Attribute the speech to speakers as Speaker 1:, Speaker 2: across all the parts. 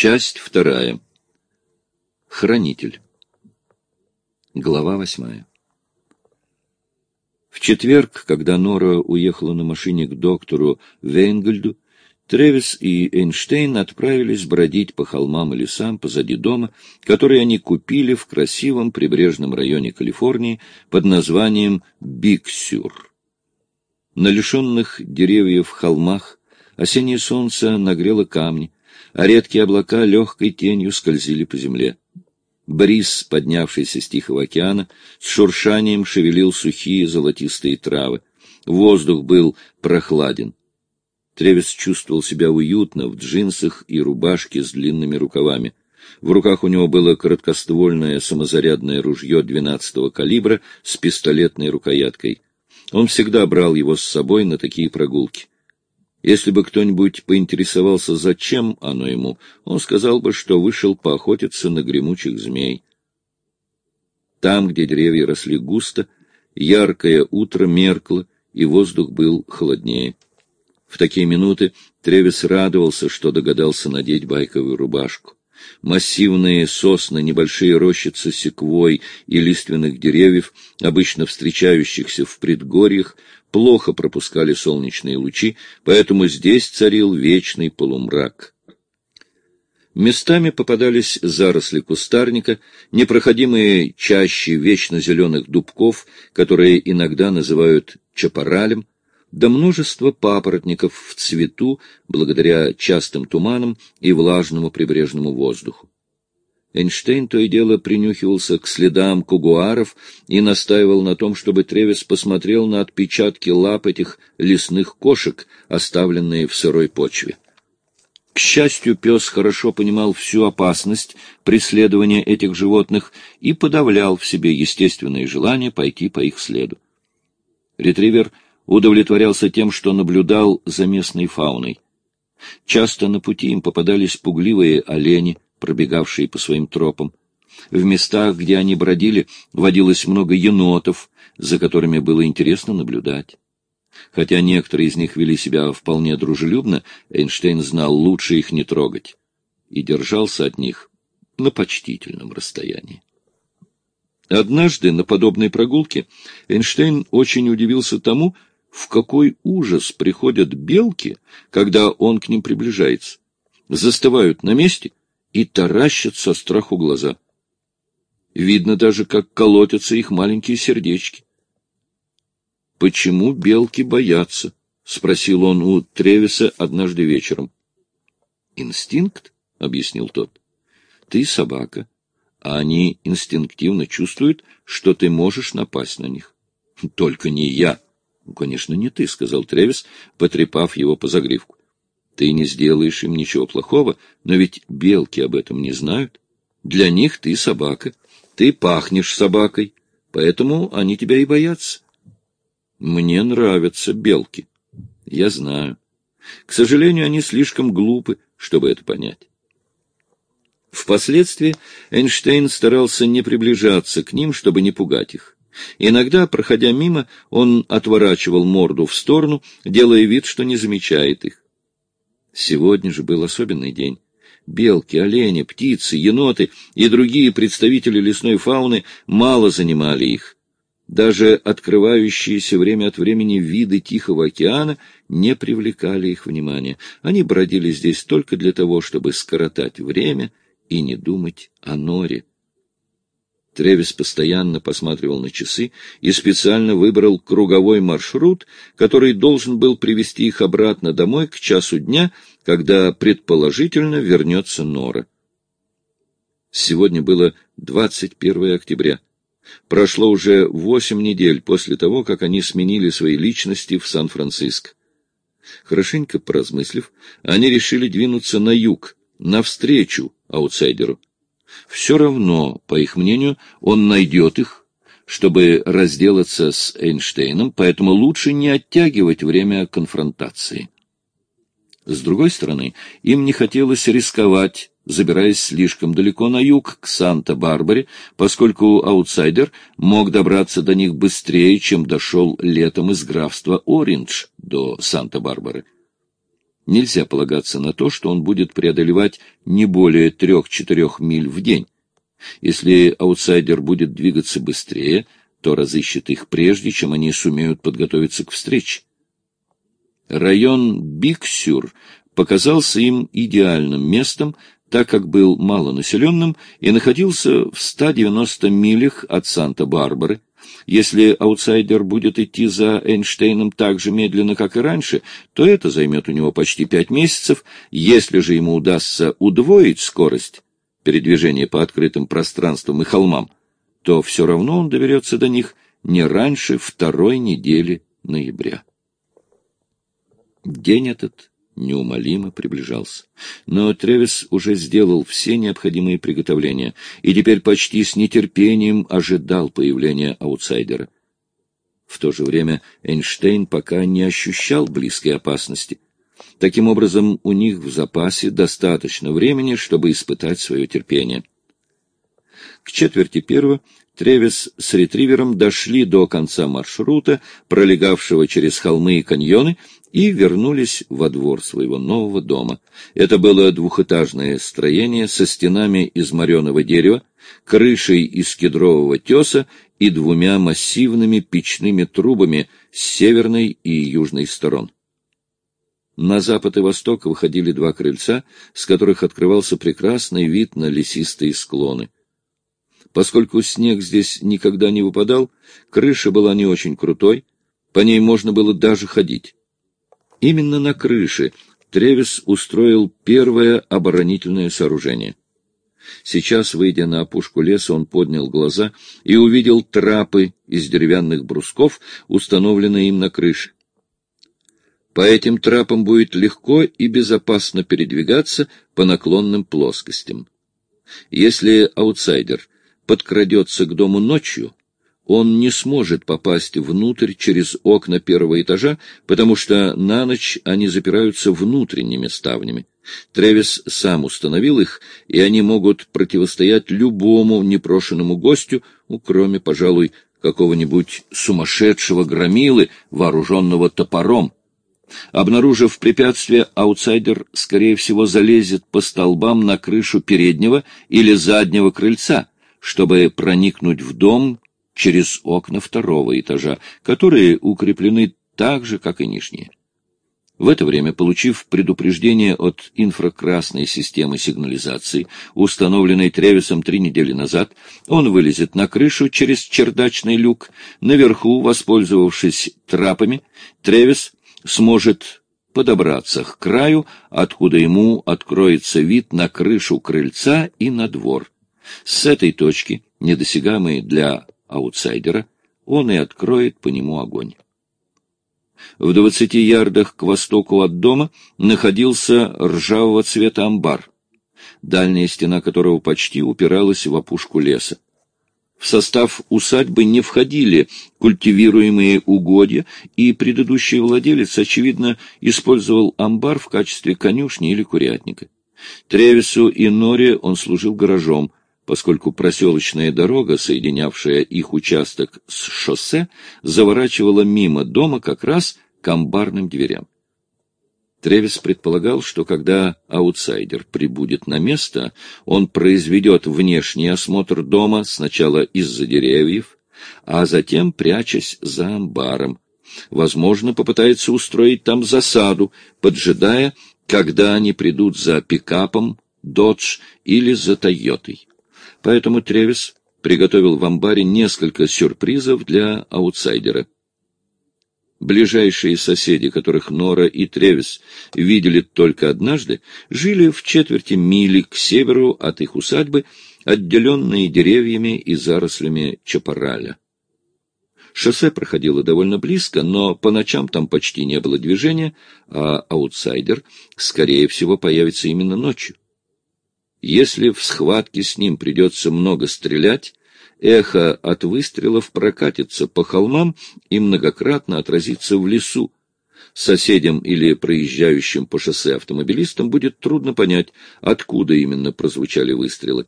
Speaker 1: Часть вторая. Хранитель. Глава восьмая. В четверг, когда Нора уехала на машине к доктору Вейнгольду, Тревис и Эйнштейн отправились бродить по холмам и лесам позади дома, который они купили в красивом прибрежном районе Калифорнии под названием Биксюр. На лишенных деревьев холмах осеннее солнце нагрело камни, а редкие облака легкой тенью скользили по земле. Бриз, поднявшийся с Тихого океана, с шуршанием шевелил сухие золотистые травы. Воздух был прохладен. Тревис чувствовал себя уютно в джинсах и рубашке с длинными рукавами. В руках у него было короткоствольное самозарядное ружье 12-го калибра с пистолетной рукояткой. Он всегда брал его с собой на такие прогулки. Если бы кто-нибудь поинтересовался, зачем оно ему, он сказал бы, что вышел поохотиться на гремучих змей. Там, где деревья росли густо, яркое утро меркло, и воздух был холоднее. В такие минуты Тревис радовался, что догадался надеть байковую рубашку. Массивные сосны, небольшие рощицы секвой и лиственных деревьев, обычно встречающихся в предгорьях, плохо пропускали солнечные лучи, поэтому здесь царил вечный полумрак. Местами попадались заросли кустарника, непроходимые чаще вечно зеленых дубков, которые иногда называют чапаралем, да множество папоротников в цвету благодаря частым туманам и влажному прибрежному воздуху. Эйнштейн то и дело принюхивался к следам кугуаров и настаивал на том, чтобы Тревис посмотрел на отпечатки лап этих лесных кошек, оставленные в сырой почве. К счастью, пес хорошо понимал всю опасность преследования этих животных и подавлял в себе естественное желание пойти по их следу. Ретривер удовлетворялся тем, что наблюдал за местной фауной. Часто на пути им попадались пугливые олени — пробегавшие по своим тропам. В местах, где они бродили, водилось много енотов, за которыми было интересно наблюдать. Хотя некоторые из них вели себя вполне дружелюбно, Эйнштейн знал лучше их не трогать и держался от них на почтительном расстоянии. Однажды на подобной прогулке Эйнштейн очень удивился тому, в какой ужас приходят белки, когда он к ним приближается. Застывают на месте и таращат со страху глаза. Видно даже, как колотятся их маленькие сердечки. — Почему белки боятся? — спросил он у Тревиса однажды вечером. — Инстинкт, — объяснил тот. — Ты собака, а они инстинктивно чувствуют, что ты можешь напасть на них. — Только не я. — конечно, не ты, — сказал Тревис, потрепав его по загривку. Ты не сделаешь им ничего плохого, но ведь белки об этом не знают. Для них ты собака, ты пахнешь собакой, поэтому они тебя и боятся. Мне нравятся белки. Я знаю. К сожалению, они слишком глупы, чтобы это понять. Впоследствии Эйнштейн старался не приближаться к ним, чтобы не пугать их. Иногда, проходя мимо, он отворачивал морду в сторону, делая вид, что не замечает их. Сегодня же был особенный день. Белки, олени, птицы, еноты и другие представители лесной фауны мало занимали их. Даже открывающиеся время от времени виды Тихого океана не привлекали их внимания. Они бродили здесь только для того, чтобы скоротать время и не думать о норе. Тревис постоянно посматривал на часы и специально выбрал круговой маршрут, который должен был привести их обратно домой к часу дня, когда, предположительно, вернется Нора. Сегодня было 21 октября. Прошло уже восемь недель после того, как они сменили свои личности в Сан-Франциско. Хорошенько поразмыслив, они решили двинуться на юг, навстречу аутсайдеру. Все равно, по их мнению, он найдет их, чтобы разделаться с Эйнштейном, поэтому лучше не оттягивать время конфронтации. С другой стороны, им не хотелось рисковать, забираясь слишком далеко на юг, к Санта-Барбаре, поскольку аутсайдер мог добраться до них быстрее, чем дошел летом из графства Ориндж до Санта-Барбары. Нельзя полагаться на то, что он будет преодолевать не более трех-четырех миль в день. Если аутсайдер будет двигаться быстрее, то разыщет их прежде, чем они сумеют подготовиться к встрече. Район Биг-Сюр показался им идеальным местом, так как был малонаселенным и находился в 190 милях от Санта-Барбары. Если аутсайдер будет идти за Эйнштейном так же медленно, как и раньше, то это займет у него почти пять месяцев. Если же ему удастся удвоить скорость передвижения по открытым пространствам и холмам, то все равно он доберется до них не раньше второй недели ноября. День этот неумолимо приближался. Но Тревис уже сделал все необходимые приготовления и теперь почти с нетерпением ожидал появления аутсайдера. В то же время Эйнштейн пока не ощущал близкой опасности. Таким образом, у них в запасе достаточно времени, чтобы испытать свое терпение. К четверти первого Тревис с ретривером дошли до конца маршрута, пролегавшего через холмы и каньоны, и вернулись во двор своего нового дома. Это было двухэтажное строение со стенами из мореного дерева, крышей из кедрового теса и двумя массивными печными трубами с северной и южной сторон. На запад и восток выходили два крыльца, с которых открывался прекрасный вид на лесистые склоны. Поскольку снег здесь никогда не выпадал, крыша была не очень крутой, по ней можно было даже ходить. Именно на крыше Тревис устроил первое оборонительное сооружение. Сейчас, выйдя на опушку леса, он поднял глаза и увидел трапы из деревянных брусков, установленные им на крыше. По этим трапам будет легко и безопасно передвигаться по наклонным плоскостям. Если аутсайдер подкрадется к дому ночью, он не сможет попасть внутрь через окна первого этажа, потому что на ночь они запираются внутренними ставнями. Тревис сам установил их, и они могут противостоять любому непрошенному гостю, ну, кроме, пожалуй, какого-нибудь сумасшедшего громилы, вооруженного топором. Обнаружив препятствие, аутсайдер, скорее всего, залезет по столбам на крышу переднего или заднего крыльца, чтобы проникнуть в дом через окна второго этажа, которые укреплены так же, как и нижние. В это время, получив предупреждение от инфракрасной системы сигнализации, установленной Тревисом три недели назад, он вылезет на крышу через чердачный люк. Наверху, воспользовавшись трапами, Тревис сможет подобраться к краю, откуда ему откроется вид на крышу крыльца и на двор. С этой точки, недосягаемой для аутсайдера, он и откроет по нему огонь. В двадцати ярдах к востоку от дома находился ржавого цвета амбар, дальняя стена которого почти упиралась в опушку леса. В состав усадьбы не входили культивируемые угодья, и предыдущий владелец, очевидно, использовал амбар в качестве конюшни или курятника. Тревису и Норе он служил гаражом, поскольку проселочная дорога, соединявшая их участок с шоссе, заворачивала мимо дома как раз к амбарным дверям. Тревис предполагал, что когда аутсайдер прибудет на место, он произведет внешний осмотр дома сначала из-за деревьев, а затем прячась за амбаром. Возможно, попытается устроить там засаду, поджидая, когда они придут за пикапом, додж или за Тойотой. Поэтому Тревис приготовил в амбаре несколько сюрпризов для аутсайдера. Ближайшие соседи, которых Нора и Тревис видели только однажды, жили в четверти мили к северу от их усадьбы, отделенные деревьями и зарослями чапараля. Шоссе проходило довольно близко, но по ночам там почти не было движения, а аутсайдер, скорее всего, появится именно ночью. Если в схватке с ним придется много стрелять, эхо от выстрелов прокатится по холмам и многократно отразится в лесу. Соседям или проезжающим по шоссе автомобилистам будет трудно понять, откуда именно прозвучали выстрелы.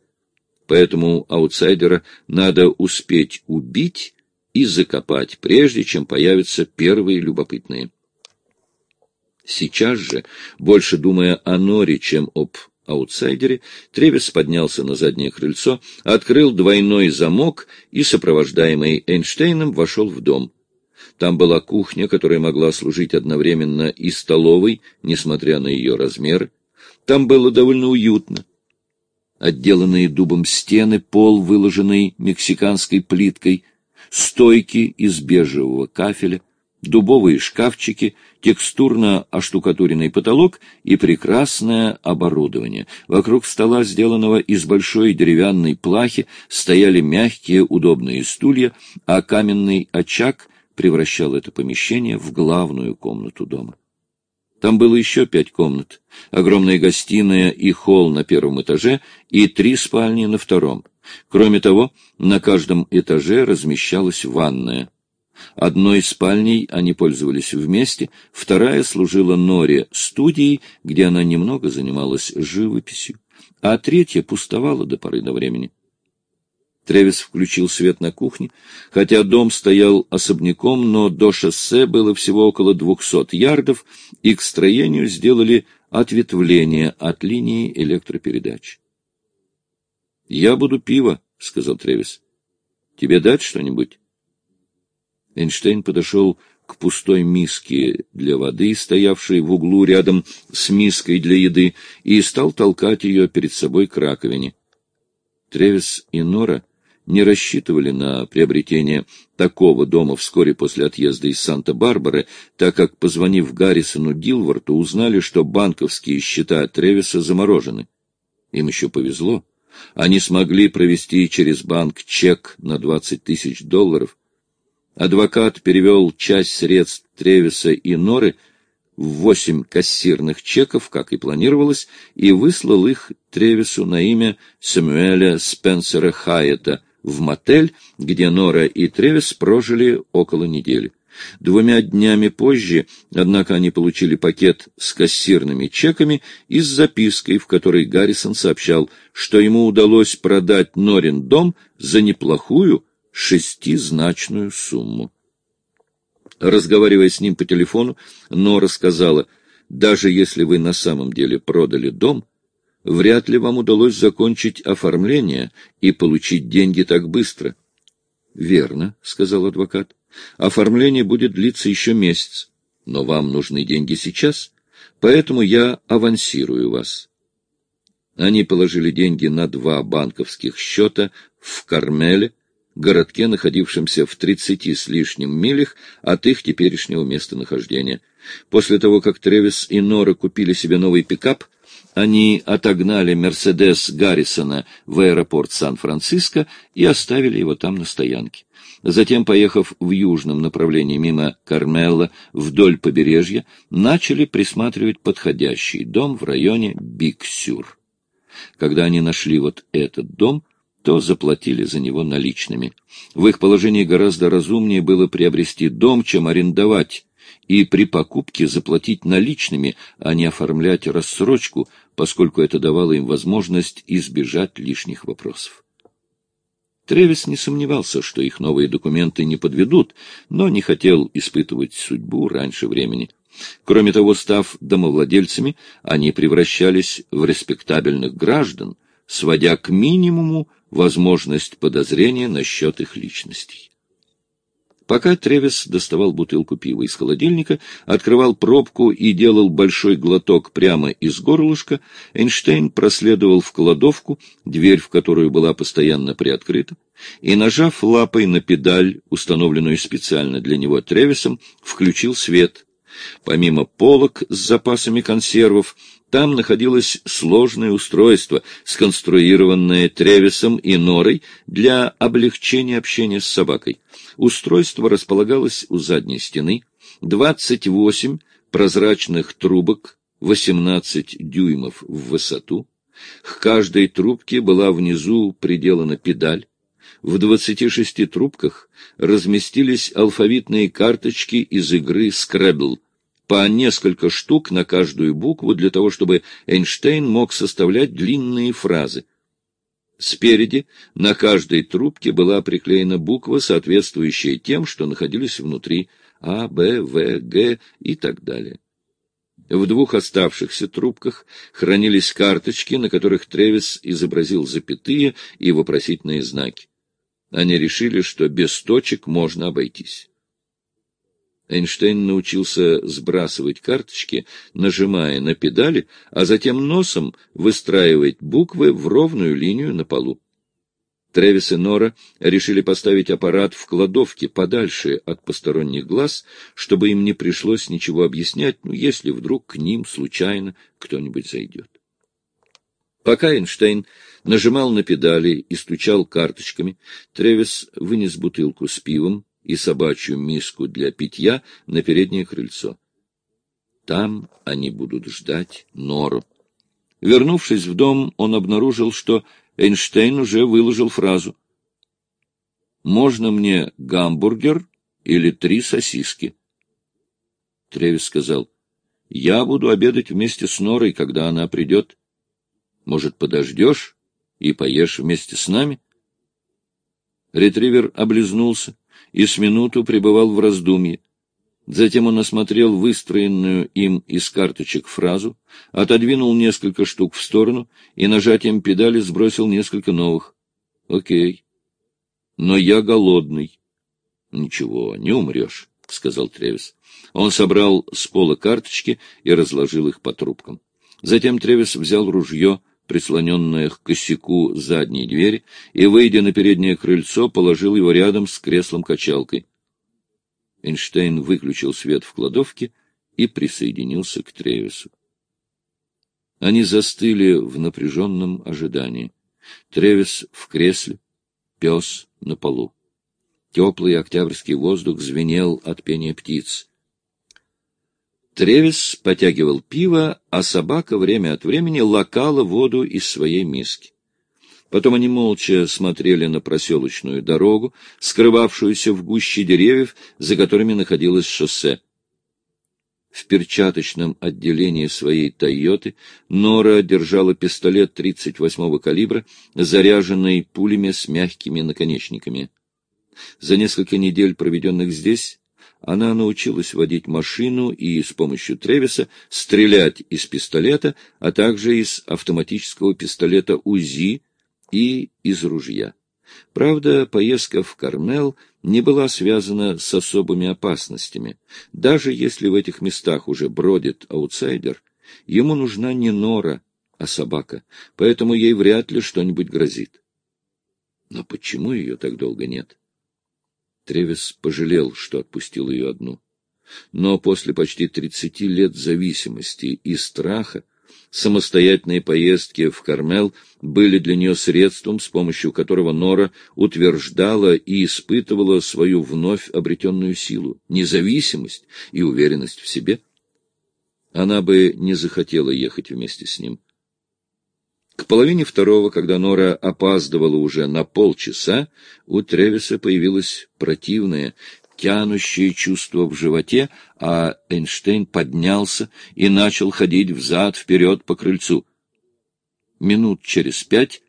Speaker 1: Поэтому аутсайдера надо успеть убить и закопать, прежде чем появятся первые любопытные. Сейчас же, больше думая о Норе, чем об аутсайдере, Тревис поднялся на заднее крыльцо, открыл двойной замок и, сопровождаемый Эйнштейном, вошел в дом. Там была кухня, которая могла служить одновременно и столовой, несмотря на ее размеры. Там было довольно уютно. Отделанные дубом стены, пол, выложенный мексиканской плиткой, стойки из бежевого кафеля, дубовые шкафчики, текстурно оштукатуренный потолок и прекрасное оборудование. Вокруг стола, сделанного из большой деревянной плахи, стояли мягкие удобные стулья, а каменный очаг превращал это помещение в главную комнату дома. Там было еще пять комнат, огромная гостиная и холл на первом этаже и три спальни на втором. Кроме того, на каждом этаже размещалась ванная. Одной спальней они пользовались вместе, вторая служила Норе студией, где она немного занималась живописью, а третья пустовала до поры до времени. Тревис включил свет на кухне, хотя дом стоял особняком, но до шоссе было всего около двухсот ярдов, и к строению сделали ответвление от линии электропередач. — Я буду пиво, — сказал Тревис. — Тебе дать что-нибудь? Эйнштейн подошел к пустой миске для воды, стоявшей в углу рядом с миской для еды, и стал толкать ее перед собой к раковине. Тревис и Нора не рассчитывали на приобретение такого дома вскоре после отъезда из Санта-Барбары, так как, позвонив Гаррисону Дилворту, узнали, что банковские счета Тревиса заморожены. Им еще повезло. Они смогли провести через банк чек на 20 тысяч долларов, Адвокат перевел часть средств Тревиса и Норы в восемь кассирных чеков, как и планировалось, и выслал их Тревису на имя Сэмюэля Спенсера Хайета в мотель, где Нора и Тревис прожили около недели. Двумя днями позже, однако, они получили пакет с кассирными чеками и с запиской, в которой Гаррисон сообщал, что ему удалось продать Норин дом за неплохую, шестизначную сумму. Разговаривая с ним по телефону, Нора сказала, «Даже если вы на самом деле продали дом, вряд ли вам удалось закончить оформление и получить деньги так быстро». «Верно», — сказал адвокат. «Оформление будет длиться еще месяц, но вам нужны деньги сейчас, поэтому я авансирую вас». Они положили деньги на два банковских счета в Кармеле, городке, находившемся в тридцати с лишним милях от их теперешнего местонахождения. После того, как Тревис и Нора купили себе новый пикап, они отогнали «Мерседес» Гаррисона в аэропорт Сан-Франциско и оставили его там на стоянке. Затем, поехав в южном направлении мимо Кармелла вдоль побережья, начали присматривать подходящий дом в районе Биксюр. Когда они нашли вот этот дом, то заплатили за него наличными. В их положении гораздо разумнее было приобрести дом, чем арендовать, и при покупке заплатить наличными, а не оформлять рассрочку, поскольку это давало им возможность избежать лишних вопросов. Тревис не сомневался, что их новые документы не подведут, но не хотел испытывать судьбу раньше времени. Кроме того, став домовладельцами, они превращались в респектабельных граждан, сводя к минимуму возможность подозрения насчет их личностей. Пока Тревис доставал бутылку пива из холодильника, открывал пробку и делал большой глоток прямо из горлышка, Эйнштейн проследовал в кладовку, дверь в которую была постоянно приоткрыта, и, нажав лапой на педаль, установленную специально для него Тревисом, включил свет. Помимо полок с запасами консервов, там находилось сложное устройство, сконструированное Тревисом и Норой для облегчения общения с собакой. Устройство располагалось у задней стены, 28 прозрачных трубок, 18 дюймов в высоту. К каждой трубке была внизу приделана педаль. В 26 трубках разместились алфавитные карточки из игры «Скрэбл», по несколько штук на каждую букву для того, чтобы Эйнштейн мог составлять длинные фразы. Спереди на каждой трубке была приклеена буква, соответствующая тем, что находились внутри А, Б, В, Г и так далее. В двух оставшихся трубках хранились карточки, на которых Тревис изобразил запятые и вопросительные знаки. Они решили, что без точек можно обойтись. Эйнштейн научился сбрасывать карточки, нажимая на педали, а затем носом выстраивать буквы в ровную линию на полу. Тревис и Нора решили поставить аппарат в кладовке подальше от посторонних глаз, чтобы им не пришлось ничего объяснять, ну, если вдруг к ним случайно кто-нибудь зайдет. Пока Эйнштейн нажимал на педали и стучал карточками, Тревис вынес бутылку с пивом и собачью миску для питья на переднее крыльцо. Там они будут ждать Нору. Вернувшись в дом, он обнаружил, что Эйнштейн уже выложил фразу «Можно мне гамбургер или три сосиски?» Тревис сказал «Я буду обедать вместе с Норой, когда она придет. Может, подождешь и поешь вместе с нами?» Ретривер облизнулся и с минуту пребывал в раздумье. Затем он осмотрел выстроенную им из карточек фразу, отодвинул несколько штук в сторону и нажатием педали сбросил несколько новых. «Окей. Но я голодный». «Ничего, не умрешь», — сказал Тревис. Он собрал с пола карточки и разложил их по трубкам. Затем Тревис взял ружье, прислоненное к косяку задней двери, и, выйдя на переднее крыльцо, положил его рядом с креслом-качалкой. Эйнштейн выключил свет в кладовке и присоединился к Тревису. Они застыли в напряженном ожидании. Тревис в кресле, пес на полу. Теплый октябрьский воздух звенел от пения птиц. Тревис потягивал пиво, а собака время от времени лакала воду из своей миски. Потом они молча смотрели на проселочную дорогу, скрывавшуюся в гуще деревьев, за которыми находилось шоссе. В перчаточном отделении своей «Тойоты» Нора держала пистолет 38-го калибра, заряженный пулями с мягкими наконечниками. За несколько недель, проведенных здесь, она научилась водить машину и с помощью Тревиса стрелять из пистолета, а также из автоматического пистолета УЗИ, и из ружья. Правда, поездка в Кармел не была связана с особыми опасностями. Даже если в этих местах уже бродит аутсайдер, ему нужна не нора, а собака, поэтому ей вряд ли что-нибудь грозит. Но почему ее так долго нет? Тревис пожалел, что отпустил ее одну. Но после почти тридцати лет зависимости и страха самостоятельные поездки в Кармел были для нее средством, с помощью которого Нора утверждала и испытывала свою вновь обретенную силу, независимость и уверенность в себе. Она бы не захотела ехать вместе с ним. К половине второго, когда Нора опаздывала уже на полчаса, у Тревиса появилось противное, тянущее чувство в животе, а Эйнштейн поднялся и начал ходить взад-вперед по крыльцу. Минут через пять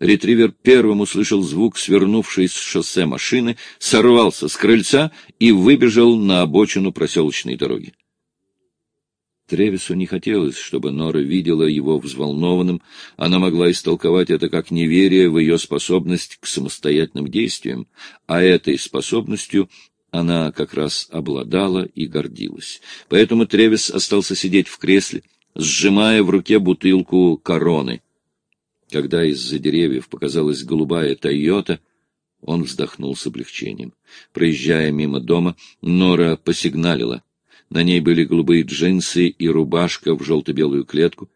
Speaker 1: ретривер первым услышал звук свернувшей с шоссе машины, сорвался с крыльца и выбежал на обочину проселочной дороги. Тревису не хотелось, чтобы Нора видела его взволнованным. Она могла истолковать это как неверие в ее способность к самостоятельным действиям, а этой способностью она как раз обладала и гордилась. Поэтому Тревис остался сидеть в кресле, сжимая в руке бутылку короны. Когда из-за деревьев показалась голубая «Тойота», он вздохнул с облегчением. Проезжая мимо дома, Нора посигналила. На ней были голубые джинсы и рубашка в желто-белую клетку.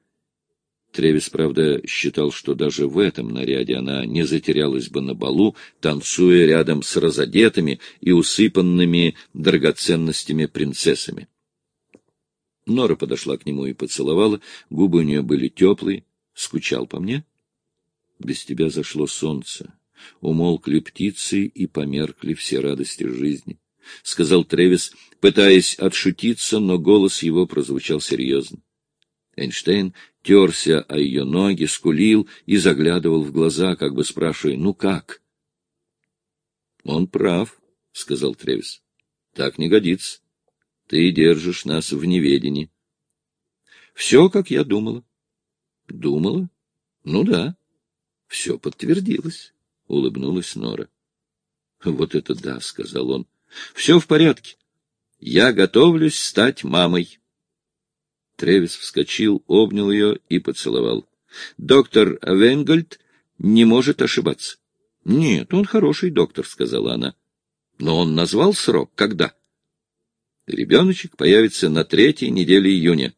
Speaker 1: Тревис, правда, считал, что даже в этом наряде она не затерялась бы на балу, танцуя рядом с разодетыми и усыпанными драгоценностями принцессами. Нора подошла к нему и поцеловала, губы у нее были теплые. Скучал по мне? Без тебя зашло солнце, умолкли птицы и померкли все радости жизни, — сказал Тревис, пытаясь отшутиться, но голос его прозвучал серьезно. Эйнштейн терся о ее ноги, скулил и заглядывал в глаза, как бы спрашивая, «Ну как?» «Он прав», — сказал Тревис. «Так не годится. Ты держишь нас в неведении». Все, как я думала. Думала? Ну да. Все подтвердилось, — улыбнулась Нора. Вот это да, — сказал он. Все в порядке. Я готовлюсь стать мамой. Тревис вскочил, обнял ее и поцеловал. Доктор Венгольд не может ошибаться. — Нет, он хороший доктор, — сказала она. — Но он назвал срок когда? — Ребеночек появится на третьей неделе июня.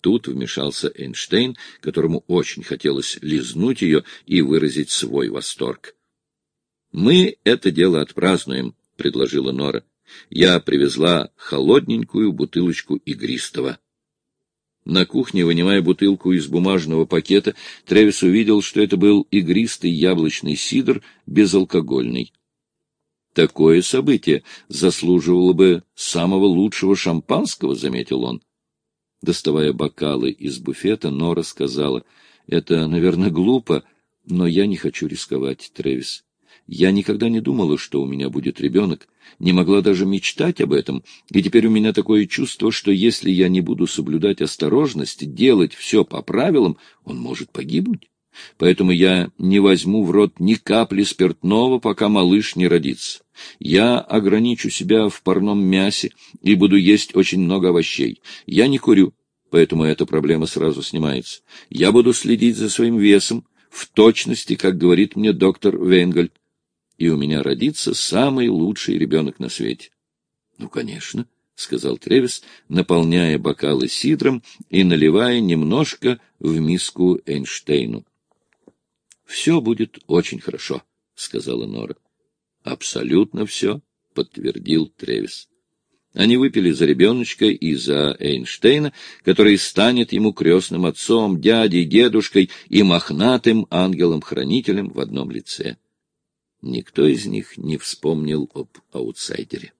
Speaker 1: Тут вмешался Эйнштейн, которому очень хотелось лизнуть ее и выразить свой восторг. — Мы это дело отпразднуем, — предложила Нора. — Я привезла холодненькую бутылочку игристого. На кухне, вынимая бутылку из бумажного пакета, Тревис увидел, что это был игристый яблочный сидр безалкогольный. Такое событие заслуживало бы самого лучшего шампанского, — заметил он. Доставая бокалы из буфета, Нора сказала, — Это, наверное, глупо, но я не хочу рисковать, Тревис. Я никогда не думала, что у меня будет ребенок, не могла даже мечтать об этом, и теперь у меня такое чувство, что если я не буду соблюдать осторожность, делать все по правилам, он может погибнуть. Поэтому я не возьму в рот ни капли спиртного, пока малыш не родится. Я ограничу себя в парном мясе и буду есть очень много овощей. Я не курю, поэтому эта проблема сразу снимается. Я буду следить за своим весом, в точности, как говорит мне доктор Вейнгольд, и у меня родится самый лучший ребенок на свете. — Ну, конечно, — сказал Тревис, наполняя бокалы сидром и наливая немножко в миску Эйнштейну. — Все будет очень хорошо, — сказала Нора. — Абсолютно все, — подтвердил Тревис. Они выпили за ребеночка и за Эйнштейна, который станет ему крестным отцом, дядей, дедушкой и мохнатым ангелом-хранителем в одном лице. Никто из них не вспомнил об аутсайдере.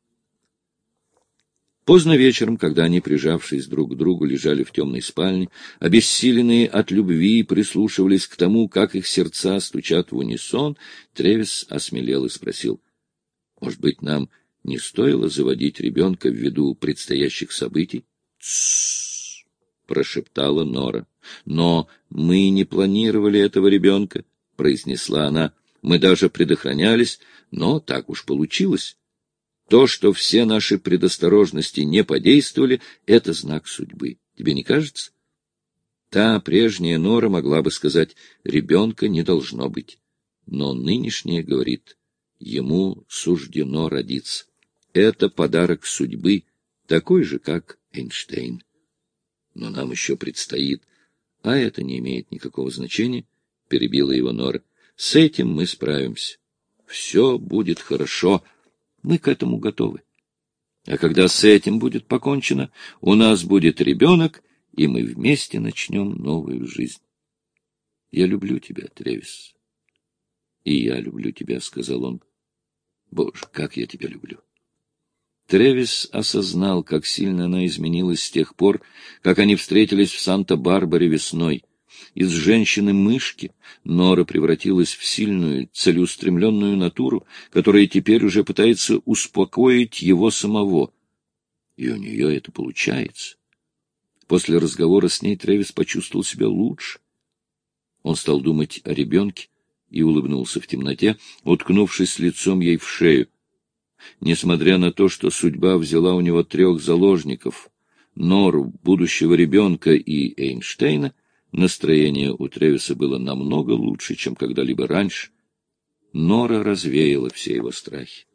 Speaker 1: Поздно вечером, когда они, прижавшись друг к другу, лежали в темной спальне, обессиленные от любви, прислушивались к тому, как их сердца стучат в унисон, Тревис осмелел и спросил, «Может быть, нам не стоило заводить ребенка ввиду предстоящих событий?» Прошептала Нора. «Но мы не планировали этого ребенка», — произнесла она. «Мы даже предохранялись, но так уж получилось». То, что все наши предосторожности не подействовали, — это знак судьбы. Тебе не кажется? Та прежняя Нора могла бы сказать, ребенка не должно быть. Но нынешняя говорит, ему суждено родиться. Это подарок судьбы, такой же, как Эйнштейн. Но нам еще предстоит. А это не имеет никакого значения, — перебила его Нора. С этим мы справимся. Все будет хорошо. Мы к этому готовы. А когда с этим будет покончено, у нас будет ребенок, и мы вместе начнем новую жизнь. Я люблю тебя, Тревис. И я люблю тебя, — сказал он. Боже, как я тебя люблю. Тревис осознал, как сильно она изменилась с тех пор, как они встретились в Санта-Барбаре весной — из женщины-мышки Нора превратилась в сильную, целеустремленную натуру, которая теперь уже пытается успокоить его самого. И у нее это получается. После разговора с ней Тревис почувствовал себя лучше. Он стал думать о ребенке и улыбнулся в темноте, уткнувшись лицом ей в шею. Несмотря на то, что судьба взяла у него трех заложников — Нору, будущего ребенка и Эйнштейна — Настроение у Тревиса было намного лучше, чем когда-либо раньше. Нора развеяла все его страхи.